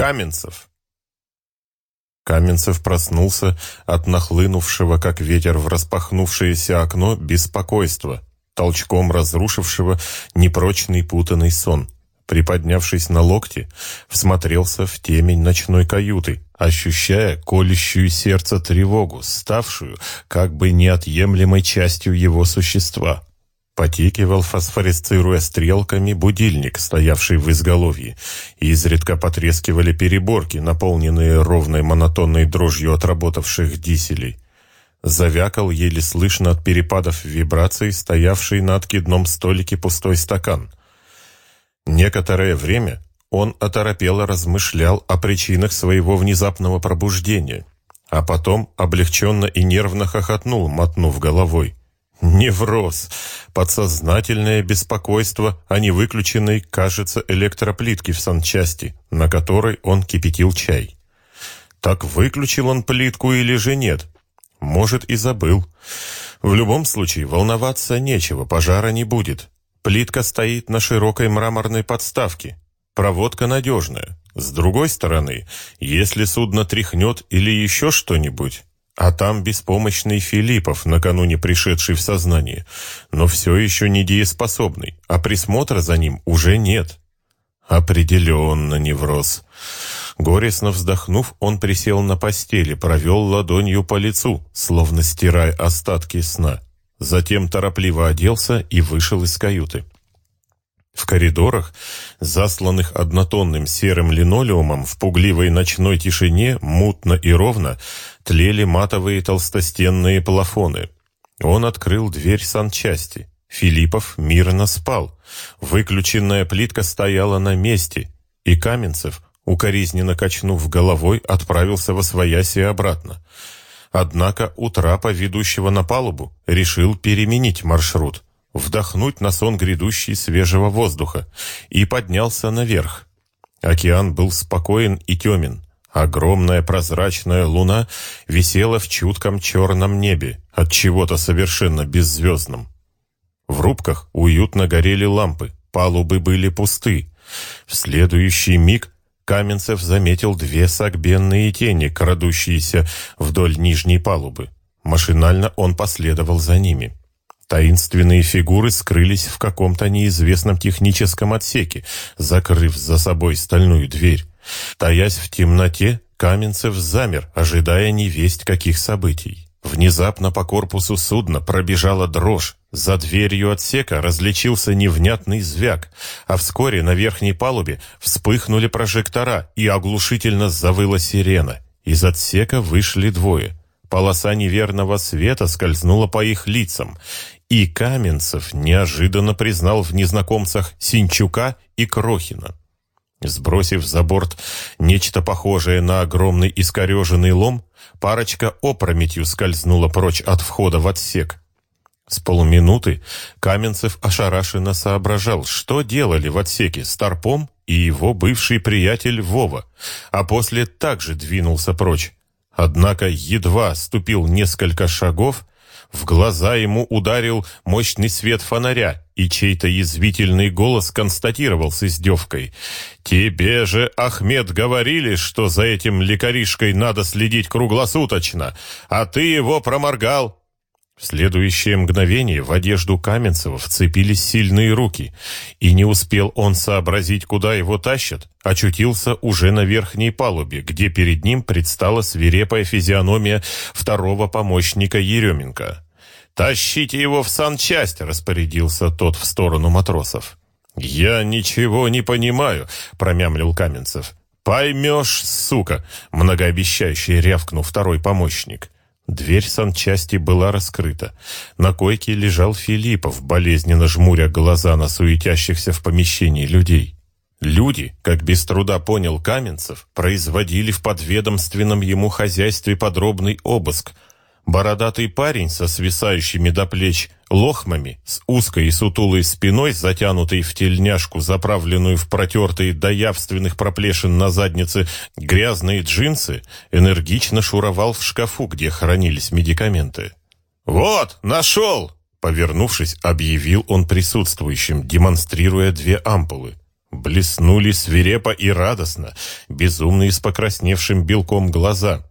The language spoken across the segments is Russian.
Каменцев. Каменцев проснулся от нахлынувшего, как ветер в распахнувшееся окно, беспокойства, толчком разрушившего непрочный путанный сон. Приподнявшись на локте, всмотрелся в темень ночной каюты, ощущая колющую сердце тревогу, ставшую как бы неотъемлемой частью его существа. Потекивал, фосфоресцируя стрелками, будильник, стоявший в изголовье. Изредка потрескивали переборки, наполненные ровной монотонной дрожью отработавших диселей. Завякал еле слышно от перепадов вибраций, стоявший на откидном столике пустой стакан. Некоторое время он оторопело размышлял о причинах своего внезапного пробуждения, а потом облегченно и нервно хохотнул, мотнув головой. Невроз, подсознательное беспокойство о невыключенной, кажется, электроплитке в санчасти, на которой он кипятил чай. Так выключил он плитку или же нет? Может, и забыл. В любом случае, волноваться нечего, пожара не будет. Плитка стоит на широкой мраморной подставке. Проводка надежная. С другой стороны, если судно тряхнет или еще что-нибудь, а там беспомощный Филиппов, накануне пришедший в сознание, но все еще недееспособный, а присмотра за ним уже нет. Определенно невроз. Горестно вздохнув, он присел на постели, провел ладонью по лицу, словно стирая остатки сна. Затем торопливо оделся и вышел из каюты. В коридорах, засланных однотонным серым линолеумом, в пугливой ночной тишине, мутно и ровно, тлели матовые толстостенные плафоны. Он открыл дверь санчасти. Филиппов мирно спал. Выключенная плитка стояла на месте, и Каменцев, укоризненно качнув головой, отправился во свояси обратно. Однако у трапа, ведущего на палубу, решил переменить маршрут, вдохнуть на сон грядущий свежего воздуха, и поднялся наверх. Океан был спокоен и темен. Огромная прозрачная луна висела в чутком черном небе, от чего-то совершенно беззвездном. В рубках уютно горели лампы, палубы были пусты. В следующий миг Каменцев заметил две сагбенные тени, крадущиеся вдоль нижней палубы. Машинально он последовал за ними. Таинственные фигуры скрылись в каком-то неизвестном техническом отсеке, закрыв за собой стальную дверь. Таясь в темноте, Каменцев замер, ожидая невесть каких событий. Внезапно по корпусу судна пробежала дрожь. За дверью отсека различился невнятный звяк, а вскоре на верхней палубе вспыхнули прожектора и оглушительно завыла сирена. Из отсека вышли двое. Полоса неверного света скользнула по их лицам, и Каменцев неожиданно признал в незнакомцах Синчука и Крохина. Сбросив за борт нечто похожее на огромный искореженный лом, парочка опрометью скользнула прочь от входа в отсек. С полуминуты Каменцев ошарашенно соображал, что делали в отсеке Старпом и его бывший приятель Вова, а после также двинулся прочь. Однако едва ступил несколько шагов, в глаза ему ударил мощный свет фонаря, и чей-то язвительный голос констатировал с издевкой. «Тебе же, Ахмед, говорили, что за этим лекаришкой надо следить круглосуточно, а ты его проморгал». В следующее мгновение в одежду Каменцева вцепились сильные руки, и не успел он сообразить, куда его тащат, очутился уже на верхней палубе, где перед ним предстала свирепая физиономия второго помощника Еременко. «Тащите его в санчасть!» — распорядился тот в сторону матросов. «Я ничего не понимаю», — промямлил Каменцев. «Поймешь, сука!» — многообещающий рявкнул второй помощник. Дверь санчасти была раскрыта. На койке лежал Филиппов, болезненно жмуря глаза на суетящихся в помещении людей. Люди, как без труда понял Каменцев, производили в подведомственном ему хозяйстве подробный обыск – Бородатый парень со свисающими до плеч лохмами, с узкой и сутулой спиной, затянутой в тельняшку, заправленную в протертые до явственных проплешин на заднице грязные джинсы, энергично шуровал в шкафу, где хранились медикаменты. «Вот, нашел!» Повернувшись, объявил он присутствующим, демонстрируя две ампулы. Блеснули свирепо и радостно, безумные с покрасневшим белком глаза.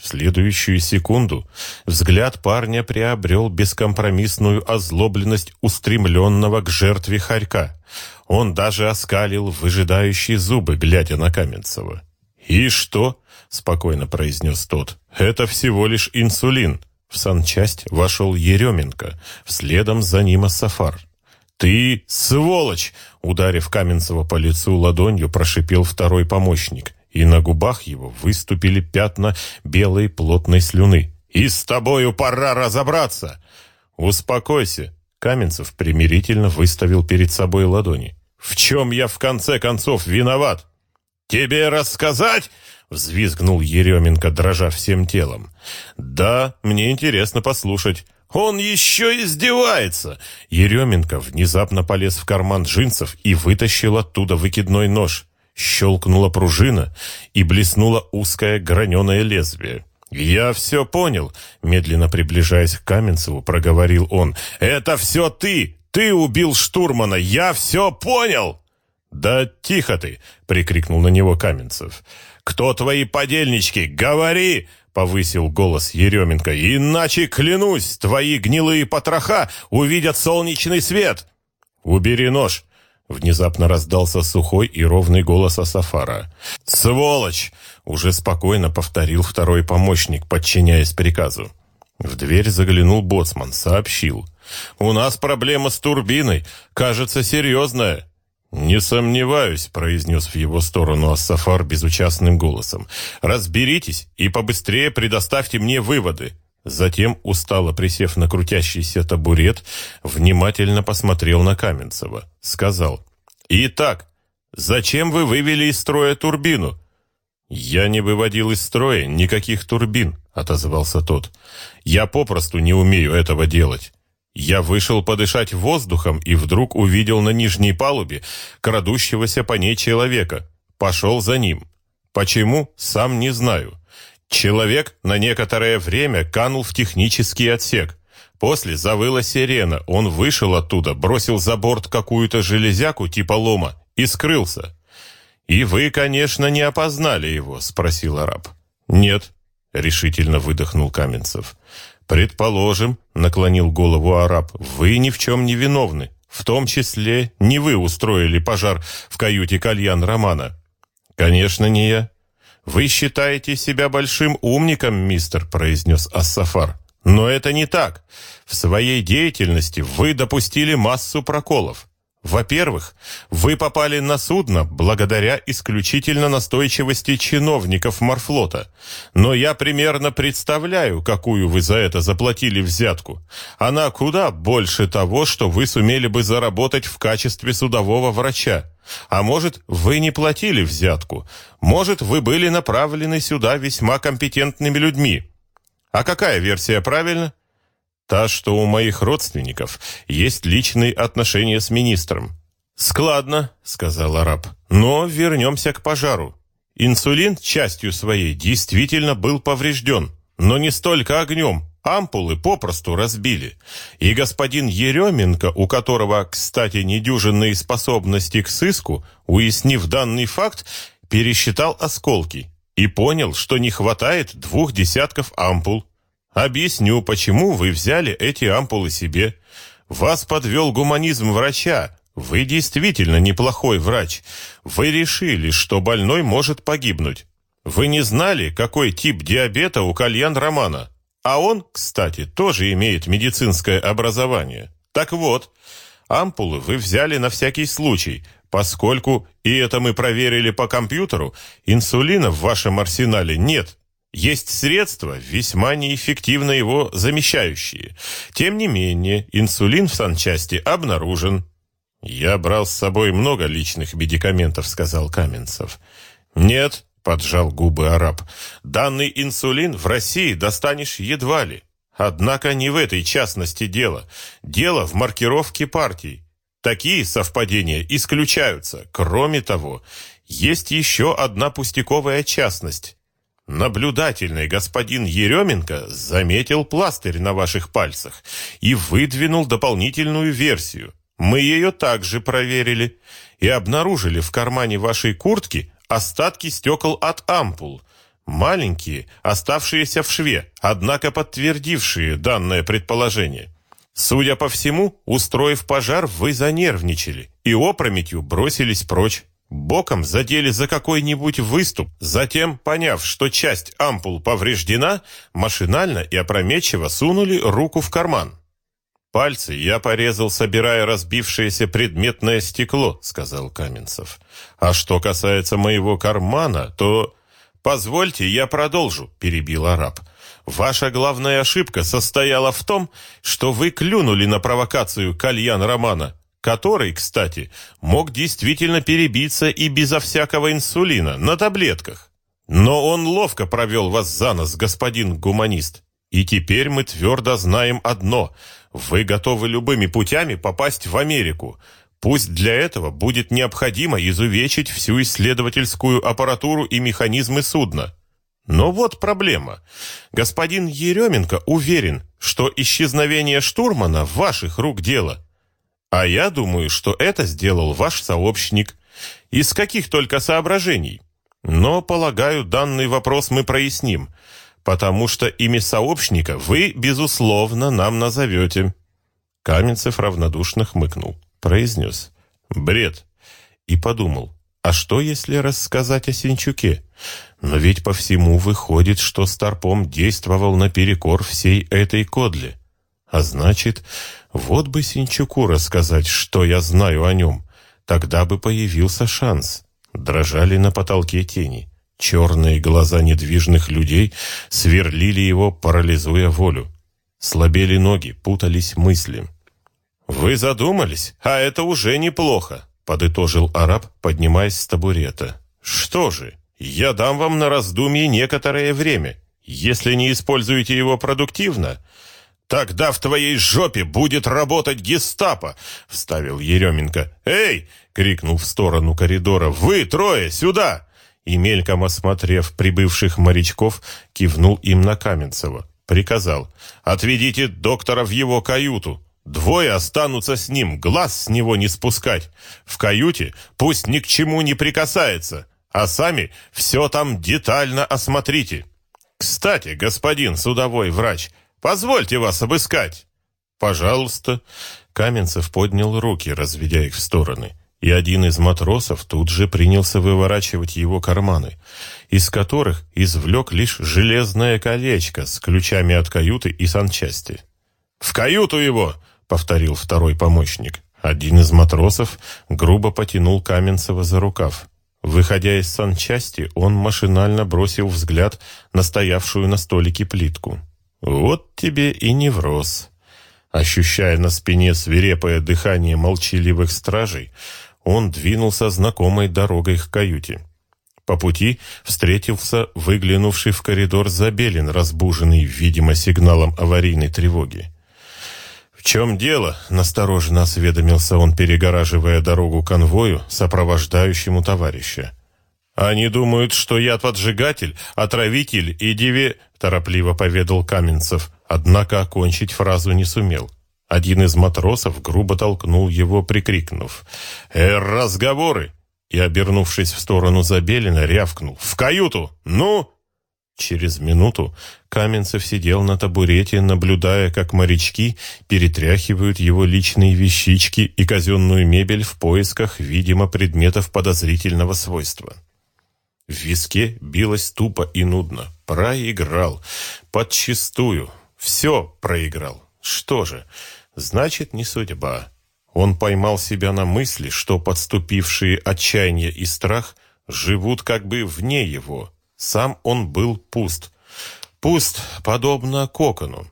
В следующую секунду взгляд парня приобрел бескомпромиссную озлобленность устремленного к жертве хорька. Он даже оскалил выжидающие зубы, глядя на Каменцева. «И что?» — спокойно произнес тот. «Это всего лишь инсулин». В санчасть вошел Еременко, следом за ним Ассафар. «Ты сволочь!» — ударив Каменцева по лицу ладонью, прошипел второй помощник и на губах его выступили пятна белой плотной слюны. «И с тобою пора разобраться!» «Успокойся!» Каменцев примирительно выставил перед собой ладони. «В чем я в конце концов виноват?» «Тебе рассказать?» — взвизгнул Еременко, дрожа всем телом. «Да, мне интересно послушать». «Он еще издевается!» Еременко внезапно полез в карман джинсов и вытащил оттуда выкидной нож. Щелкнула пружина, и блеснуло узкое граненое лезвие. «Я все понял», — медленно приближаясь к Каменцеву, проговорил он. «Это все ты! Ты убил штурмана! Я все понял!» «Да тихо ты!» — прикрикнул на него Каменцев. «Кто твои подельнички? Говори!» — повысил голос Еременко. «Иначе, клянусь, твои гнилые потроха увидят солнечный свет!» «Убери нож!» Внезапно раздался сухой и ровный голос Асафара. «Сволочь!» — уже спокойно повторил второй помощник, подчиняясь приказу. В дверь заглянул боцман, сообщил. «У нас проблема с турбиной. Кажется, серьезная». «Не сомневаюсь», — произнес в его сторону Ассафар безучастным голосом. «Разберитесь и побыстрее предоставьте мне выводы». Затем, устало присев на крутящийся табурет, внимательно посмотрел на Каменцева. Сказал, «Итак, зачем вы вывели из строя турбину?» «Я не выводил из строя никаких турбин», — отозвался тот. «Я попросту не умею этого делать. Я вышел подышать воздухом и вдруг увидел на нижней палубе крадущегося по ней человека. Пошел за ним. Почему, сам не знаю. Человек на некоторое время канул в технический отсек. После завыла сирена. Он вышел оттуда, бросил за борт какую-то железяку типа лома и скрылся. «И вы, конечно, не опознали его?» — спросил араб. «Нет», — решительно выдохнул Каменцев. «Предположим», — наклонил голову араб, — «вы ни в чем не виновны. В том числе не вы устроили пожар в каюте кальян Романа». «Конечно, не я», «Вы считаете себя большим умником, мистер», — произнес Ассафар. «Но это не так. В своей деятельности вы допустили массу проколов. Во-первых, вы попали на судно благодаря исключительно настойчивости чиновников морфлота. Но я примерно представляю, какую вы за это заплатили взятку. Она куда больше того, что вы сумели бы заработать в качестве судового врача. А может, вы не платили взятку. Может, вы были направлены сюда весьма компетентными людьми. А какая версия правильна? Та, что у моих родственников есть личные отношения с министром. «Складно», — сказал араб. «Но вернемся к пожару. Инсулин частью своей действительно был поврежден, но не столько огнем. Ампулы попросту разбили. И господин Еременко, у которого, кстати, недюжинные способности к сыску, уяснив данный факт, пересчитал осколки и понял, что не хватает двух десятков ампул. Объясню, почему вы взяли эти ампулы себе. Вас подвел гуманизм врача. Вы действительно неплохой врач. Вы решили, что больной может погибнуть. Вы не знали, какой тип диабета у Кальян Романа. А он, кстати, тоже имеет медицинское образование. Так вот, ампулы вы взяли на всякий случай, поскольку, и это мы проверили по компьютеру, инсулина в вашем арсенале нет. Есть средства, весьма неэффективно его замещающие. Тем не менее, инсулин в санчасти обнаружен. «Я брал с собой много личных медикаментов», — сказал Каменцев. «Нет», — поджал губы араб, — «данный инсулин в России достанешь едва ли. Однако не в этой частности дело. Дело в маркировке партий. Такие совпадения исключаются. Кроме того, есть еще одна пустяковая частность. Наблюдательный господин Еременко заметил пластырь на ваших пальцах и выдвинул дополнительную версию. Мы ее также проверили и обнаружили в кармане вашей куртки остатки стекол от ампул, маленькие, оставшиеся в шве, однако подтвердившие данное предположение. Судя по всему, устроив пожар, вы занервничали и опрометью бросились прочь. Боком задели за какой-нибудь выступ, затем, поняв, что часть ампул повреждена, машинально и опрометчиво сунули руку в карман. «Пальцы я порезал, собирая разбившееся предметное стекло», — сказал Каменцев. «А что касается моего кармана, то...» «Позвольте, я продолжу», — перебил араб. «Ваша главная ошибка состояла в том, что вы клюнули на провокацию кальян Романа который, кстати, мог действительно перебиться и безо всякого инсулина, на таблетках. Но он ловко провел вас за нос, господин гуманист. И теперь мы твердо знаем одно – вы готовы любыми путями попасть в Америку. Пусть для этого будет необходимо изувечить всю исследовательскую аппаратуру и механизмы судна. Но вот проблема. Господин Еременко уверен, что исчезновение штурмана в ваших рук дело – а я думаю, что это сделал ваш сообщник. Из каких только соображений. Но, полагаю, данный вопрос мы проясним, потому что имя сообщника вы, безусловно, нам назовете». Каменцев равнодушно хмыкнул, произнес «Бред» и подумал, а что, если рассказать о Синчуке? Но ведь по всему выходит, что Старпом действовал наперекор всей этой кодле. А значит, вот бы Синчуку рассказать, что я знаю о нем. Тогда бы появился шанс. Дрожали на потолке тени. Черные глаза недвижных людей сверлили его, парализуя волю. Слабели ноги, путались мысли. «Вы задумались? А это уже неплохо», — подытожил араб, поднимаясь с табурета. «Что же, я дам вам на раздумье некоторое время. Если не используете его продуктивно, «Тогда в твоей жопе будет работать гестапо!» — вставил Еременко. «Эй!» — крикнул в сторону коридора. «Вы трое, сюда!» И мельком осмотрев прибывших морячков, кивнул им на Каменцева. Приказал. «Отведите доктора в его каюту. Двое останутся с ним, глаз с него не спускать. В каюте пусть ни к чему не прикасается, а сами все там детально осмотрите. Кстати, господин судовой врач, Позвольте вас обыскать!» «Пожалуйста!» Каменцев поднял руки, разведя их в стороны, и один из матросов тут же принялся выворачивать его карманы, из которых извлек лишь железное колечко с ключами от каюты и санчасти. «В каюту его!» — повторил второй помощник. Один из матросов грубо потянул Каменцева за рукав. Выходя из санчасти, он машинально бросил взгляд на стоявшую на столике плитку. Вот тебе и невроз. Ощущая на спине свирепое дыхание молчаливых стражей, он двинулся знакомой дорогой к каюте. По пути встретился выглянувший в коридор Забелин, разбуженный, видимо, сигналом аварийной тревоги. «В чем дело?» — настороженно осведомился он, перегораживая дорогу конвою, сопровождающему товарища. «Они думают, что я поджигатель, отравитель и деве...» — торопливо поведал Каменцев, однако окончить фразу не сумел. Один из матросов грубо толкнул его, прикрикнув. «Э, разговоры!» И, обернувшись в сторону Забелина, рявкнул. «В каюту! Ну!» Через минуту Каменцев сидел на табурете, наблюдая, как морячки перетряхивают его личные вещички и казенную мебель в поисках, видимо, предметов подозрительного свойства. В виске билось тупо и нудно. Проиграл. Подчистую. Все проиграл. Что же, значит, не судьба. Он поймал себя на мысли, что подступившие отчаяние и страх живут как бы вне его. Сам он был пуст. Пуст, подобно кокону.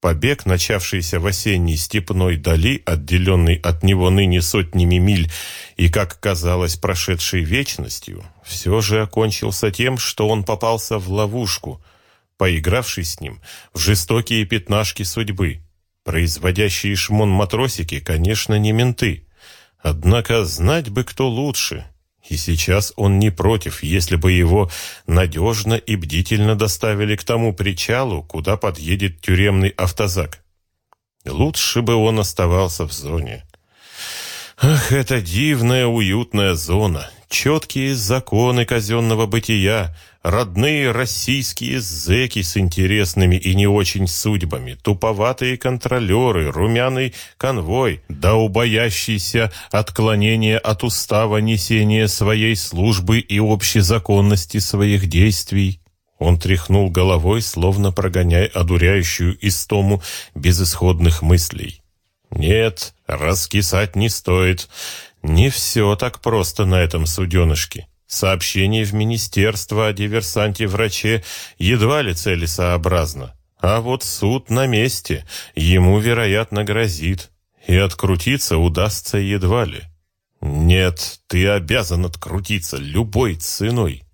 Побег, начавшийся в осенней степной дали, отделенный от него ныне сотнями миль и, как казалось, прошедшей вечностью, все же окончился тем, что он попался в ловушку, поигравший с ним в жестокие пятнашки судьбы. Производящие шмон матросики, конечно, не менты. Однако знать бы, кто лучше — и сейчас он не против, если бы его надежно и бдительно доставили к тому причалу, куда подъедет тюремный автозак. Лучше бы он оставался в зоне. Ах, это дивная уютная зона, четкие законы казенного бытия, родные российские зэки с интересными и не очень судьбами, туповатые контролеры, румяный конвой, да убоящийся отклонения от устава несения своей службы и общезаконности своих действий. Он тряхнул головой, словно прогоняя одуряющую истому безысходных мыслей. «Нет, раскисать не стоит. Не все так просто на этом суденышке. Сообщение в министерство о диверсанте-враче едва ли целесообразно. А вот суд на месте, ему, вероятно, грозит. И открутиться удастся едва ли. Нет, ты обязан открутиться любой ценой.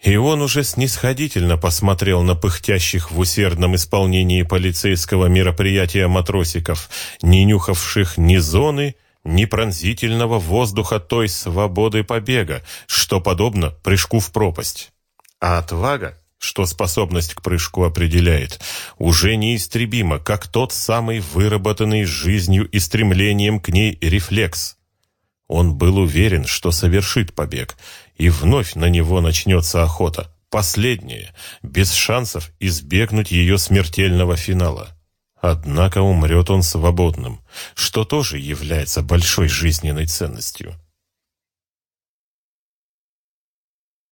И он уже снисходительно посмотрел на пыхтящих в усердном исполнении полицейского мероприятия матросиков, не нюхавших ни зоны, ни пронзительного воздуха той свободы побега, что подобно прыжку в пропасть. А отвага, что способность к прыжку определяет, уже неистребима, как тот самый выработанный жизнью и стремлением к ней рефлекс. Он был уверен, что совершит побег, и вновь на него начнется охота, последняя, без шансов избегнуть ее смертельного финала. Однако умрет он свободным, что тоже является большой жизненной ценностью.